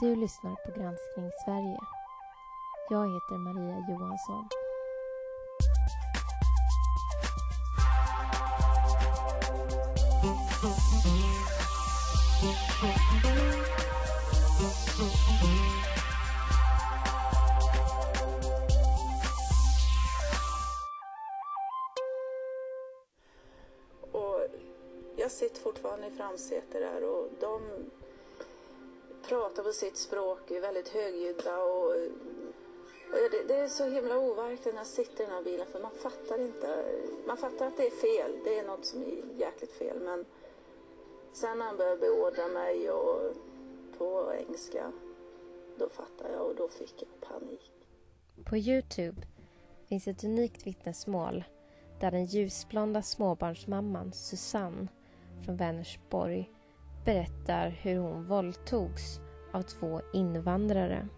Du lyssnar på Granskning Sverige. Jag heter Maria Johansson. Och jag sitter fortfarande i framsätet där och de pratar på sitt språk, är väldigt högljudda och, och det, det är så himla overkligt när jag sitter i den här bilen för man fattar inte. Man fattar att det är fel, det är något som är jäkligt fel men sen när han började beordra mig och på engelska då fattar jag och då fick jag panik. På Youtube finns ett unikt vittnesmål där den ljusblonda småbarnsmamman Susanne från Vänersborg berättar hur hon våldtogs av två invandrare.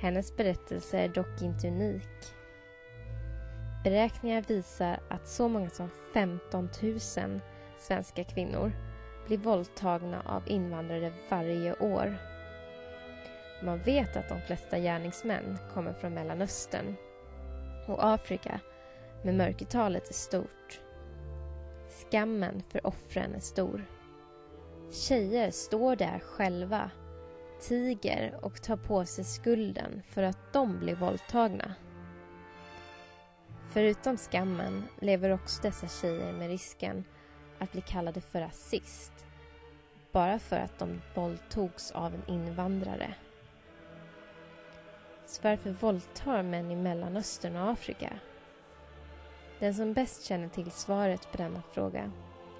Hennes berättelse är dock inte unik. Beräkningar visar att så många som 15 000 svenska kvinnor blir våldtagna av invandrare varje år. Man vet att de flesta gärningsmän kommer från Mellanöstern och Afrika men mörkertalet är stort. Skammen för offren är stor. Tjejer står där själva, tiger och tar på sig skulden för att de blir våldtagna. Förutom skammen lever också dessa tjejer med risken att bli kallade för rasist bara för att de våldtogs av en invandrare. Så varför våldtar män i Mellanöstern och Afrika? Den som bäst känner till svaret på denna fråga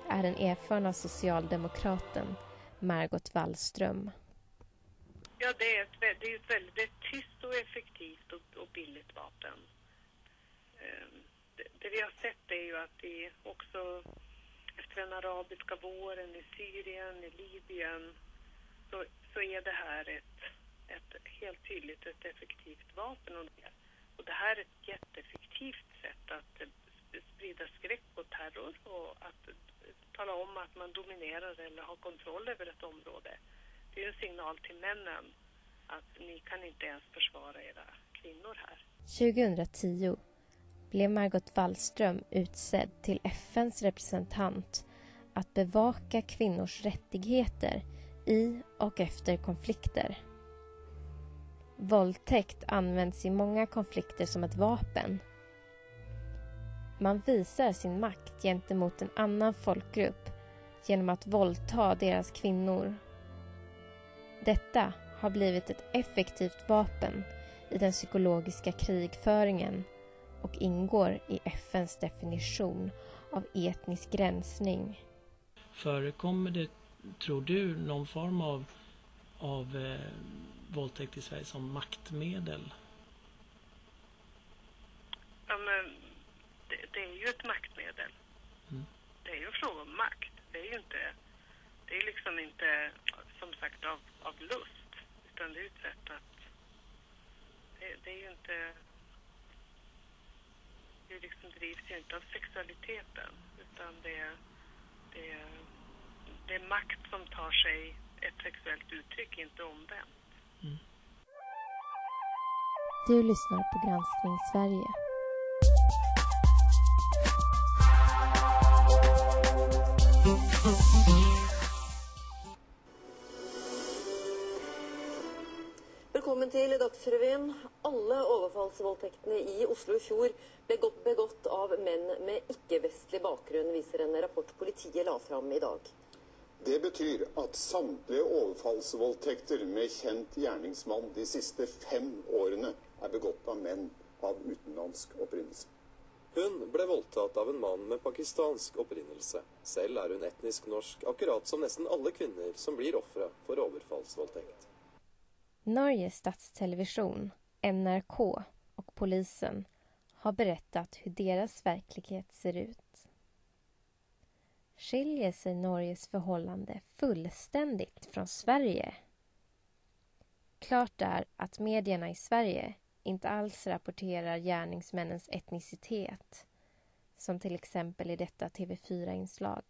är den erfarna socialdemokraten Margot Wallström. Ja, det är ett, det är ett väldigt det är ett tyst och effektivt och, och billigt vapen. Ehm, det, det vi har sett är ju att vi också efter den arabiska våren i Syrien, i Libyen, så, så är det här ett, ett helt tydligt ett effektivt vapen. Och det, och det här är ett jätteeffektivt sätt att sprida skräck och terror och att tala om att man dominerar eller har kontroll över ett område. Det är en signal till männen att ni kan inte ens försvara era kvinnor här. 2010 blev Margot Wallström utsedd till FNs representant att bevaka kvinnors rättigheter i och efter konflikter. Våldtäkt används i många konflikter som ett vapen. Man visar sin makt gentemot en annan folkgrupp genom att våldta deras kvinnor. Detta har blivit ett effektivt vapen i den psykologiska krigföringen och ingår i FNs definition av etnisk rensning. Förekommer det, tror du, någon form av, av eh, våldtäkt i Sverige som maktmedel? Ja, men det, det är ju ett maktmedel. Mm. Det är ju en fråga om makt. Det är ju inte, det är liksom inte som sagt av, av lust, utan det är ju ett sätt att, det, det är ju inte, det liksom drivs ju inte av sexualiteten, utan det, det, det är makt som tar sig ett sexuellt uttryck, inte omvänt. Du lyssnar på Granskning Sverige. Velkommen til Dagsrevyen. Alle overfallsvoldtektene i Oslo i fjor ble gått- begått av menn med ikke-vestlig bakgrunn, viser en rapport politiet la fram i dag. Det betyr at samtlige overfallsvoldtekter med kjent gjerningsmann de siste fem årene er begått av menn av utenlandsk opprinnelse. Hun ble voldtatt av en mann med pakistansk opprinnelse. Selv er hun etnisk norsk, akkurat som nesten alle kvinner som blir ofre for overfallsvoldtekt. Norges statstelevision, NRK och polisen har berättat hur deras verklighet ser ut. Skiljer sig Norges förhållande fullständigt från Sverige? Klart är att medierna i Sverige inte alls rapporterar gärningsmännens etnicitet, som till exempel i detta TV4-inslag.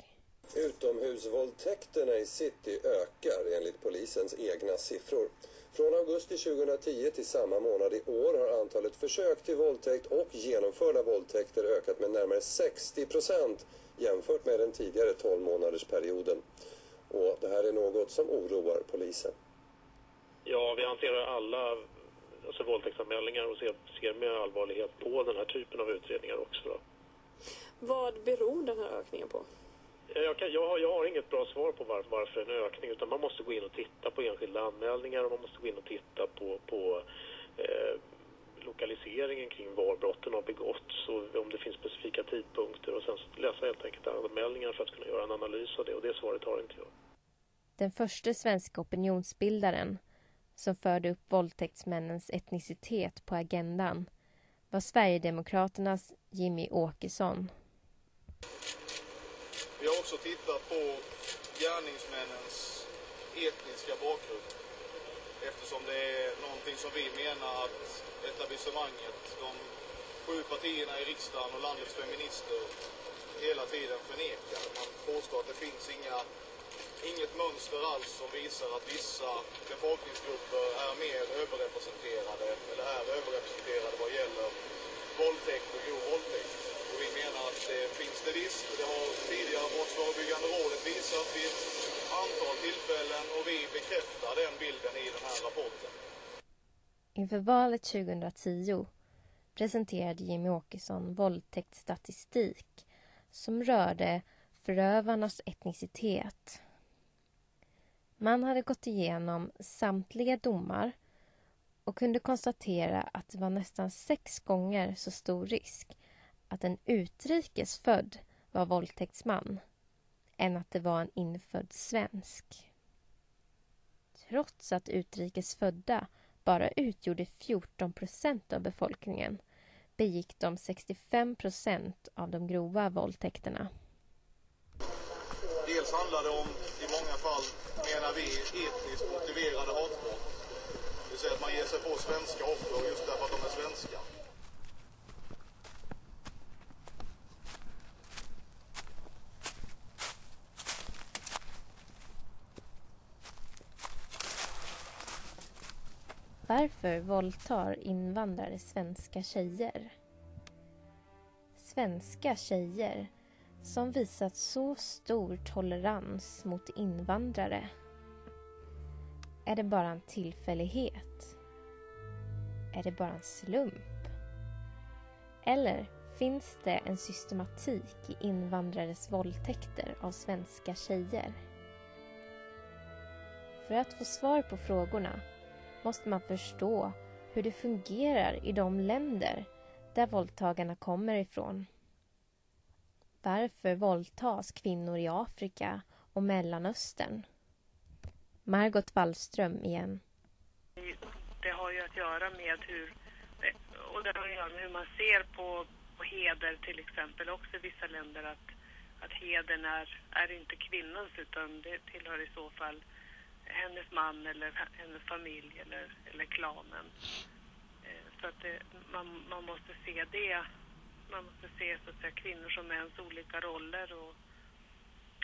Utomhusvåldtäkterna i city ökar enligt polisens egna siffror. Från augusti 2010 till samma månad i år har antalet försök till våldtäkt och genomförda våldtäkter ökat med närmare 60 procent jämfört med den tidigare 12 månadersperioden. Och det här är något som oroar polisen. Ja, vi hanterar alla alltså våldtäktsanmälningar och ser, ser med allvarlighet på den här typen av utredningar också. Då. Vad beror den här ökningen på? Eh, jag, kan, jag, har, jag har inget bra svar på var, varför en ökning utan man måste gå in och titta på enskilda anmälningar och man måste gå in och titta på, på eh, lokaliseringen kring var brotten har begåtts och om det finns specifika tidpunkter och sen läsa helt enkelt anmälningar för att kunna göra en analys av det och det svaret har inte jag. Den första svenska opinionsbildaren som förde upp våldtäktsmännens etnicitet på agendan var Sverigedemokraternas Jimmy Åkesson. Vi har också tittat på gärningsmännens etniska bakgrund eftersom det är någonting som vi menar att etablissemanget, de sju partierna i riksdagen och landets feminister hela tiden förnekar. Man påstår att det finns inga, inget mönster alls som visar att vissa befolkningsgrupper är mer överrepresenterade eller är överrepresenterade vad gäller våldtäkt och grov våldtäkt. Och vi menar att det finns det visst. Det har tidigare Brottsförebyggande rådet visat vid ett antal tillfällen och vi bekräftar den bilden i den här rapporten. Inför valet 2010 presenterade Jimmy Åkesson våldtäktsstatistik som rörde förövarnas etnicitet. Man hade gått igenom samtliga domar och kunde konstatera att det var nästan sex gånger så stor risk att en utrikes född var våldtäktsman än att det var en infödd svensk. Trots att utrikes födda bara utgjorde 14 procent av befolkningen begick de 65 procent av de grova våldtäkterna. Dels handlar det om, i många fall, menar vi, etniskt motiverade hatbrott. Det vill säga att man ger sig på svenska offer just därför att de är svenska. Varför våldtar invandrare svenska tjejer? Svenska tjejer som visat så stor tolerans mot invandrare. Är det bara en tillfällighet? Är det bara en slump? Eller finns det en systematik i invandrares våldtäkter av svenska tjejer? För att få svar på frågorna måste man förstå hur det fungerar i de länder där våldtagarna kommer ifrån. Varför våldtas kvinnor i Afrika och Mellanöstern? Margot Wallström igen. Det har ju att göra med hur, och det har att göra med hur man ser på, på heder till exempel också i vissa länder att, att hedern är, är inte kvinnans utan det tillhör i så fall hennes man eller hennes familj eller, eller klanen. Eh, så att det, man, man måste se det. Man måste se så att säga, kvinnors och mäns olika roller och,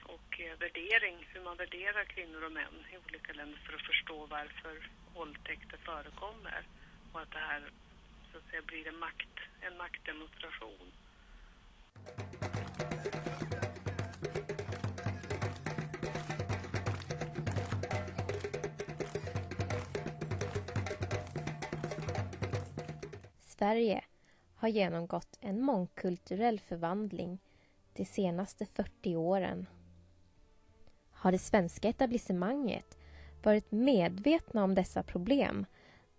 och eh, värdering, hur man värderar kvinnor och män i olika länder för att förstå varför våldtäkter förekommer och att det här så att säga, blir en, makt, en maktdemonstration. Sverige har genomgått en mångkulturell förvandling de senaste 40 åren. Har det svenska etablissemanget varit medvetna om dessa problem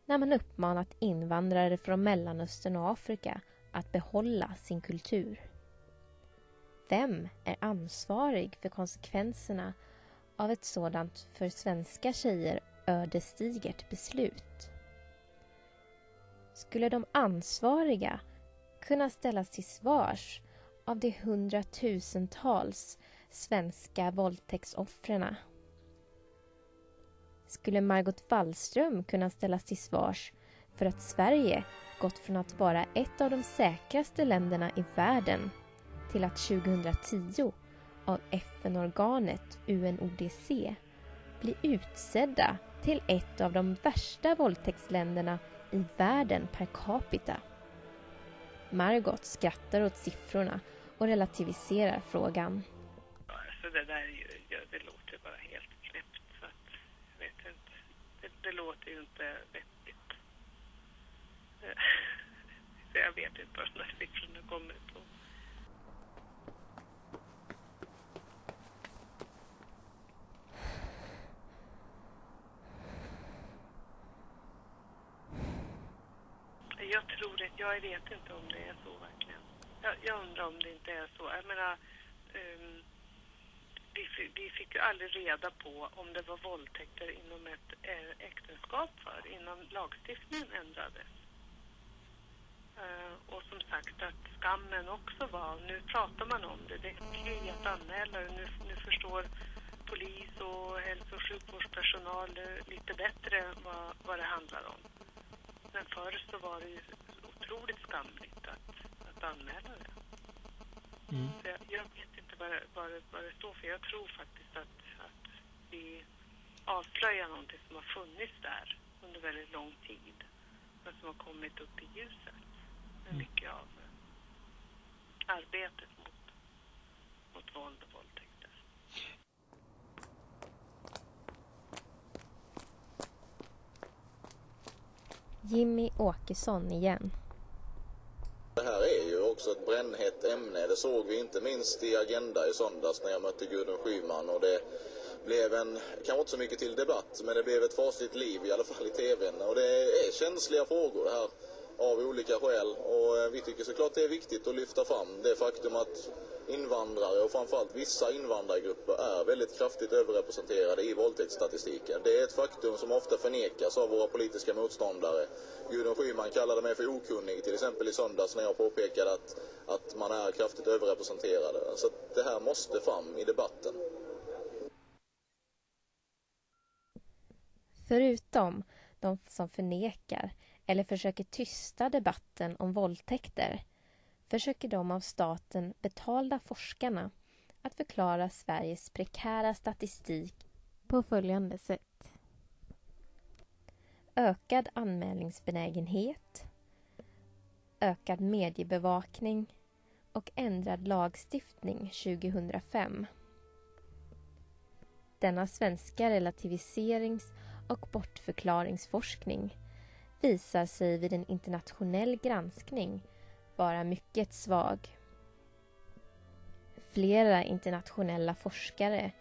när man uppmanat invandrare från Mellanöstern och Afrika att behålla sin kultur? Vem är ansvarig för konsekvenserna av ett sådant för svenska tjejer ödesdigert beslut? Skulle de ansvariga kunna ställas till svars av de hundratusentals svenska våldtäktsoffren? Skulle Margot Wallström kunna ställas till svars för att Sverige gått från att vara ett av de säkraste länderna i världen till att 2010 av FN-organet UNODC bli utsedda till ett av de värsta våldtäktsländerna i världen per capita. Margot skrattar åt siffrorna och relativiserar frågan. Alltså det där ja, det låter bara helt knäppt. Så att, jag vet inte. Det, det låter ju inte vettigt. Jag vet inte var de där siffrorna kommer ifrån. Jag tror det. jag vet inte om det är så verkligen. Jag, jag undrar om det inte är så. Jag menar, um, vi, vi fick ju aldrig reda på om det var våldtäkter inom ett eh, äktenskap för innan lagstiftningen ändrades. Uh, och som sagt att skammen också var, nu pratar man om det, det är okej att anmäla nu, nu förstår polis och hälso och sjukvårdspersonal lite bättre vad, vad det handlar om. Men förr så var det ju otroligt skamligt att, att anmäla det. Mm. Jag, jag, vet inte vad, vad, vad det står för. Jag tror faktiskt att, att vi avslöjar någonting som har funnits där under väldigt lång tid. Men som har kommit upp i ljuset. Med mm. mycket av arbetet mot, mot våld och våldtäkter. Jimmy Åkesson igen. Det här är ju också ett brännhett ämne. Det såg vi inte minst i Agenda i söndags när jag mötte Gudrun Schyman och det blev en, kanske inte så mycket till debatt, men det blev ett fasligt liv i alla fall i tvn. Och det är känsliga frågor det här av olika skäl och eh, vi tycker såklart det är viktigt att lyfta fram det faktum att invandrare och framförallt vissa invandrargrupper är väldigt kraftigt överrepresenterade i våldtäktsstatistiken. Det är ett faktum som ofta förnekas av våra politiska motståndare. Gudrun Schyman kallade mig för okunnig till exempel i söndags när jag påpekade att, att man är kraftigt överrepresenterade. Så det här måste fram i debatten. Förutom de som förnekar eller försöker tysta debatten om våldtäkter försöker de av staten betalda forskarna att förklara Sveriges prekära statistik på följande sätt. Ökad anmälningsbenägenhet, ökad mediebevakning och ändrad lagstiftning 2005. Denna svenska relativiserings och bortförklaringsforskning visar sig vid en internationell granskning vara mycket svag. Flera internationella forskare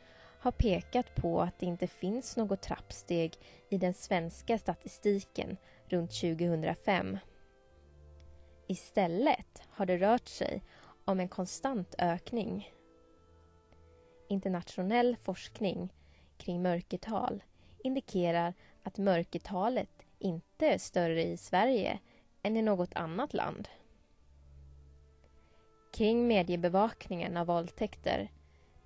har pekat på att det inte finns något trappsteg i den svenska statistiken runt 2005. Istället har det rört sig om en konstant ökning. Internationell forskning kring mörkertal indikerar att mörkertalet inte är större i Sverige än i något annat land. Kring mediebevakningen av våldtäkter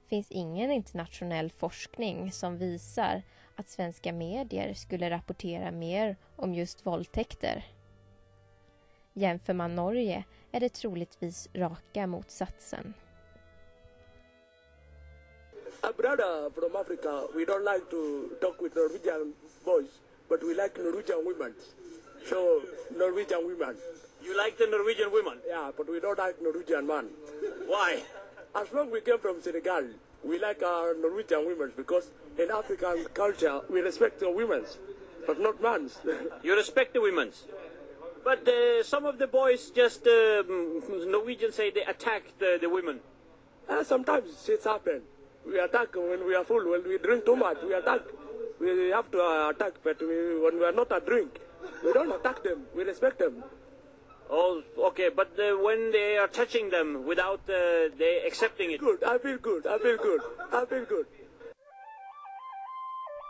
finns ingen internationell forskning som visar att svenska medier skulle rapportera mer om just våldtäkter. Jämför man Norge är det troligtvis raka motsatsen. A brother from Africa, we don't like to talk with Norwegian boys, but we like Norwegian women. So, Norwegian women. You like the Norwegian women? Yeah, but we don't like Norwegian man. Why? As long we came from Senegal, we like our Norwegian women because in African culture we respect the women, but not men's. you respect the women's? But uh, some of the boys just, uh, Norwegians say they attack the, the women. Uh, sometimes it's happened. We attack when we are full, when we drink too much, we attack. We have to uh, attack, but we, when we are not a drink, we don't attack them, we respect them. Oh, okay, but uh, when they are touching them without uh, they accepting it. Good, I feel good, I feel good, I feel good.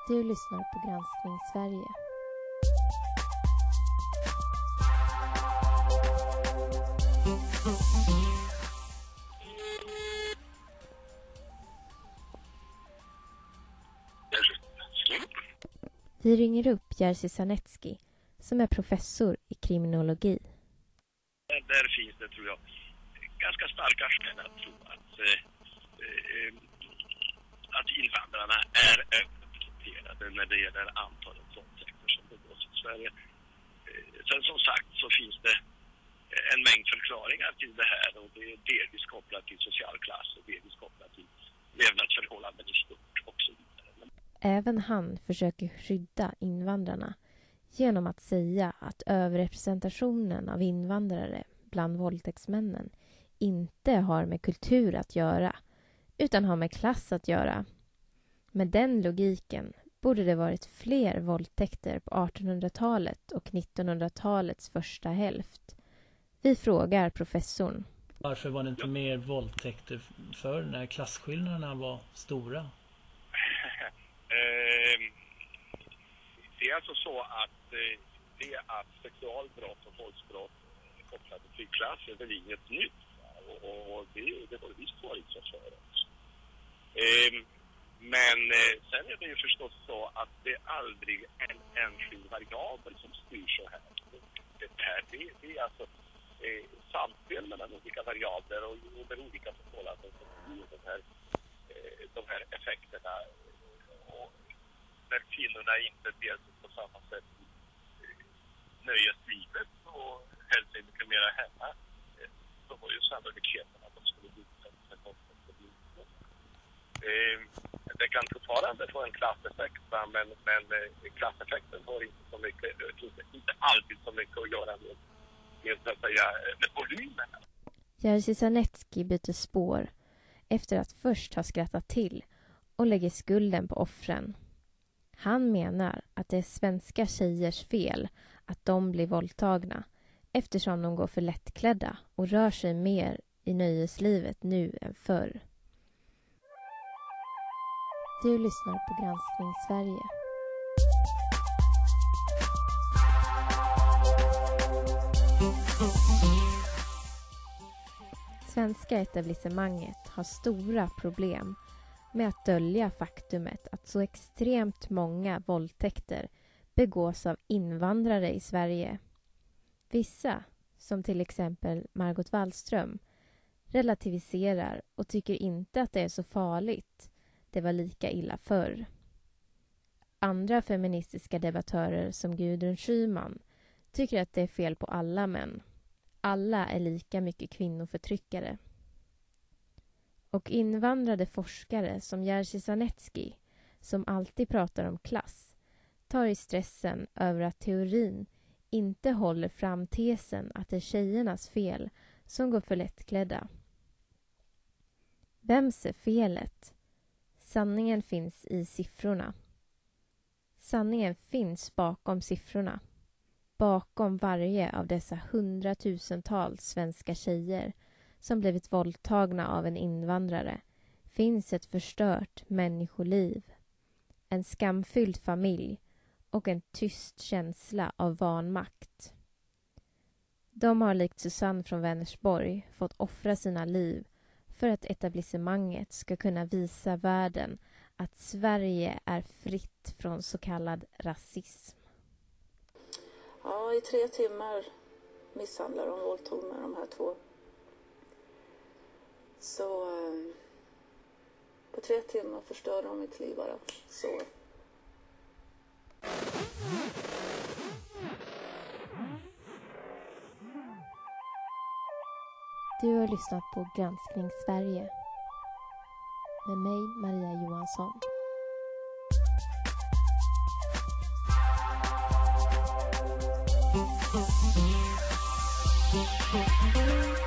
Du lyssnar på Granskning Sverige. Vi ringer upp Jerzy Sarnecki som är professor i kriminologi det, tror jag, ganska starka skäl att tro att eh, eh, att invandrarna är överrepresenterade när det gäller antalet våldtäkter som begås i Sverige. Eh, sen som sagt så finns det en mängd förklaringar till det här och det är delvis kopplat till social klass och delvis kopplat till levnadsförhållanden i stort och så vidare. Även han försöker skydda invandrarna genom att säga att överrepresentationen av invandrare bland våldtäktsmännen inte har med kultur att göra utan har med klass att göra. Med den logiken borde det varit fler våldtäkter på 1800-talet och 1900-talets första hälft. Vi frågar professorn. Varför var det inte mer våldtäkter för när klasskillnaderna var stora? Ehm, det är alltså så att eh, det att sexualbrott och våldsbrott kopplade till klass är väl inget nytt. Och det, det har visst varit så för oss. Ehm, men eh, sen är det ju förstås så att det är aldrig en enskild variabel som styr så här. Det, här, det, det är alltså eh, samspel mellan olika variabler och under olika förhållanden som blir de här, eh, de här effekterna. Och när kvinnorna inte deltar på samma sätt i eh, nöjeslivet och höll sig mycket mer hemma eh, då var ju sannolikheten att de skulle bli utsatta för våldtäkt eh, Det kan fortfarande få en klasseffekt men, men eh, klasseffekten har inte så mycket, eh, inte, inte alltid så mycket att göra med med, så att säga, med volymen. Jerzy Sarnecki byter spår efter att först ha skrattat till och lägger skulden på offren. Han menar att det är svenska tjejers fel att de blir våldtagna eftersom de går för lättklädda och rör sig mer i nöjeslivet nu än förr. Du lyssnar på Granskning Sverige. Svenska etablissemanget har stora problem med att dölja faktumet att så extremt många våldtäkter begås av invandrare i Sverige. Vissa, som till exempel Margot Wallström, relativiserar och tycker inte att det är så farligt. Det var lika illa förr. Andra feministiska debattörer som Gudrun Schyman tycker att det är fel på alla män. Alla är lika mycket kvinnoförtryckare. Och invandrade forskare som Jerzy Sarnecki, som alltid pratar om klass, tar i stressen över att teorin inte håller fram tesen att det är tjejernas fel som går för lättklädda. Vems är felet? Sanningen finns i siffrorna. Sanningen finns bakom siffrorna. Bakom varje av dessa hundratusentals svenska tjejer som blivit våldtagna av en invandrare finns ett förstört människoliv. En skamfylld familj och en tyst känsla av vanmakt. De har likt Susanne från Vänersborg fått offra sina liv för att etablissemanget ska kunna visa världen att Sverige är fritt från så kallad rasism. Ja, i tre timmar misshandlade de och våldtog med de här två. Så eh, på tre timmar förstörde de mitt liv bara. Så. Du har lyssnat på Granskning Sverige med mig, Maria Johansson. Thank you.